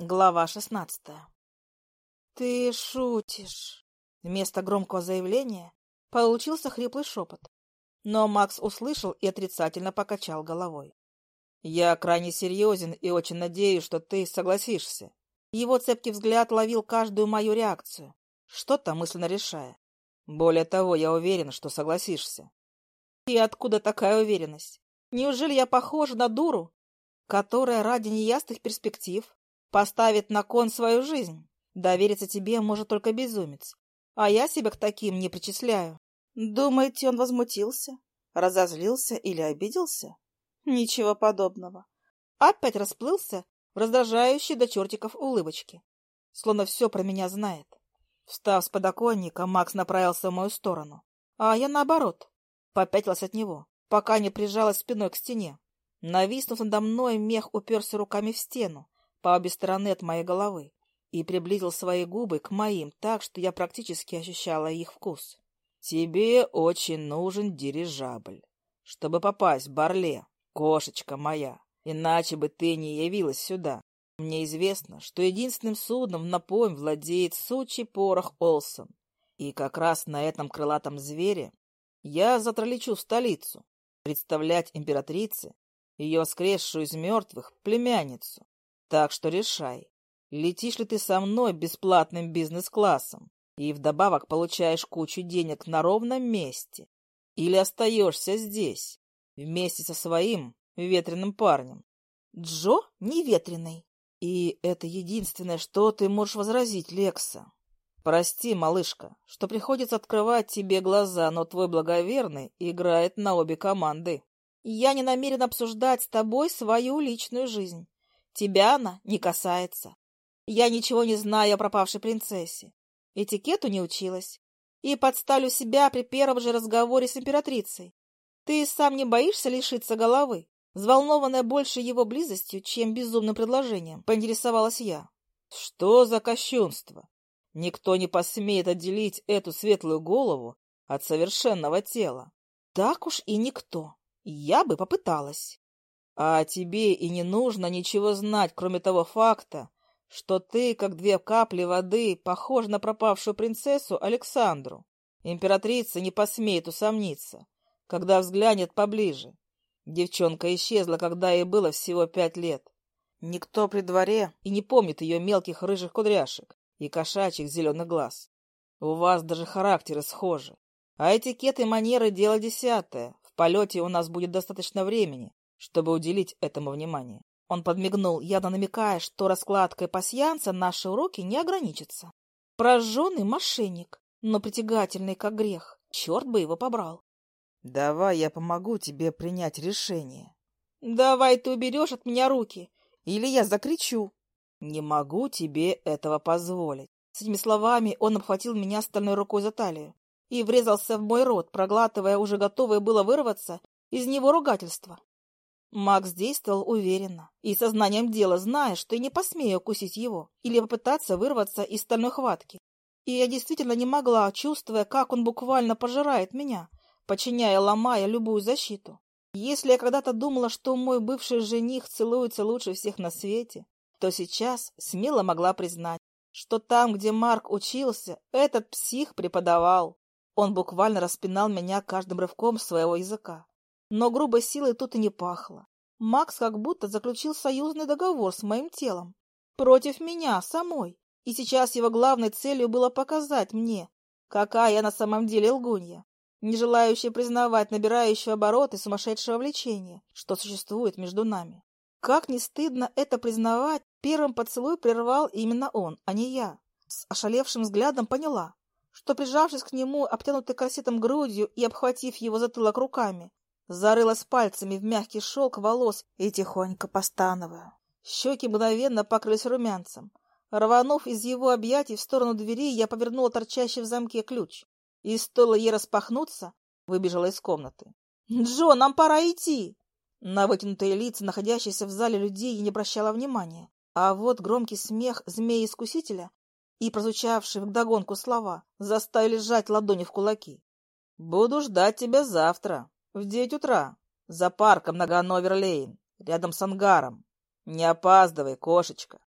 Глава шестнадцатая. «Ты шутишь!» Вместо громкого заявления получился хриплый шепот, но Макс услышал и отрицательно покачал головой. «Я крайне серьезен и очень надеюсь, что ты согласишься». Его цепкий взгляд ловил каждую мою реакцию, что-то мысленно решая. «Более того, я уверен, что согласишься». «И откуда такая уверенность? Неужели я похожа на дуру, которая ради неясных перспектив Поставит на кон свою жизнь. Довериться тебе может только безумец. А я себя к таким не причисляю. Думаете, он возмутился? Разозлился или обиделся? Ничего подобного. Опять расплылся в раздражающей до чертиков улыбочке. Словно все про меня знает. Встав с подоконника, Макс направился в мою сторону. А я, наоборот, попятилась от него, пока не прижалась спиной к стене. Нависнув надо мной, мех уперся руками в стену, по обе стороны от моей головы и приблизил свои губы к моим так, что я практически ощущала их вкус. «Тебе очень нужен дирижабль, чтобы попасть в Барле, кошечка моя, иначе бы ты не явилась сюда. Мне известно, что единственным судном на поем владеет сучий порох Олсон, и как раз на этом крылатом звере я завтра лечу в столицу, представлять императрице ее воскресшую из мертвых племянницу, так что решай, летишь ли ты со мной бесплатным бизнес-классом и вдобавок получаешь кучу денег на ровном месте, или остаешься здесь вместе со своим ветреным парнем. Джо не ветреный. И это единственное, что ты можешь возразить, Лекса. Прости, малышка, что приходится открывать тебе глаза, но твой благоверный играет на обе команды. Я не намерен обсуждать с тобой свою личную жизнь. Тебя она не касается. Я ничего не знаю о пропавшей принцессе. Этикету не училась. И подставлю себя при первом же разговоре с императрицей. Ты сам не боишься лишиться головы? Взволнованная больше его близостью, чем безумным предложением, поинтересовалась я. Что за кощунство? Никто не посмеет отделить эту светлую голову от совершенного тела. Так уж и никто. Я бы попыталась. А тебе и не нужно ничего знать, кроме того факта, что ты, как две капли воды, похож на пропавшую принцессу Александру. Императрица не посмеет усомниться, когда взглянет поближе. Девчонка исчезла, когда ей было всего пять лет. Никто при дворе и не помнит ее мелких рыжих кудряшек и кошачьих зеленых глаз. У вас даже характеры схожи. А этикет и манеры — дело десятое. В полете у нас будет достаточно времени, чтобы уделить этому внимание. Он подмигнул, явно намекая, что раскладкой пасьянца наши уроки не ограничатся. Прожженный мошенник, но притягательный, как грех. Черт бы его побрал. — Давай я помогу тебе принять решение. — Давай ты уберешь от меня руки, или я закричу. — Не могу тебе этого позволить. С этими словами он обхватил меня стальной рукой за талию и врезался в мой рот, проглатывая уже готовое было вырваться из него ругательство. Макс действовал уверенно и сознанием дела, зная, что я не посмею укусить его или попытаться вырваться из стальной хватки. И я действительно не могла, чувствуя, как он буквально пожирает меня, подчиняя, ломая любую защиту. Если я когда-то думала, что мой бывший жених целуется лучше всех на свете, то сейчас смело могла признать, что там, где Марк учился, этот псих преподавал. Он буквально распинал меня каждым рывком своего языка. Но грубой силой тут и не пахло. Макс как будто заключил союзный договор с моим телом. Против меня самой. И сейчас его главной целью было показать мне, какая я на самом деле лгунья, не желающая признавать набирающего обороты сумасшедшего влечения, что существует между нами. Как не стыдно это признавать, первым поцелуй прервал именно он, а не я. С ошалевшим взглядом поняла, что, прижавшись к нему, обтянутой корсетом грудью и обхватив его затылок руками, зарылась пальцами в мягкий шелк волос и тихонько постановая. Щеки мгновенно покрылись румянцем. Рванув из его объятий в сторону двери, я повернула торчащий в замке ключ. И стоило ей распахнуться, выбежала из комнаты. «Джо, нам пора идти!» На вытянутые лица, находящиеся в зале людей, я не обращала внимания. А вот громкий смех змеи-искусителя и прозвучавшие вдогонку слова заставили сжать ладони в кулаки. «Буду ждать тебя завтра», в девять утра. За парком на Ганновер-Лейн, рядом с ангаром. Не опаздывай, кошечка.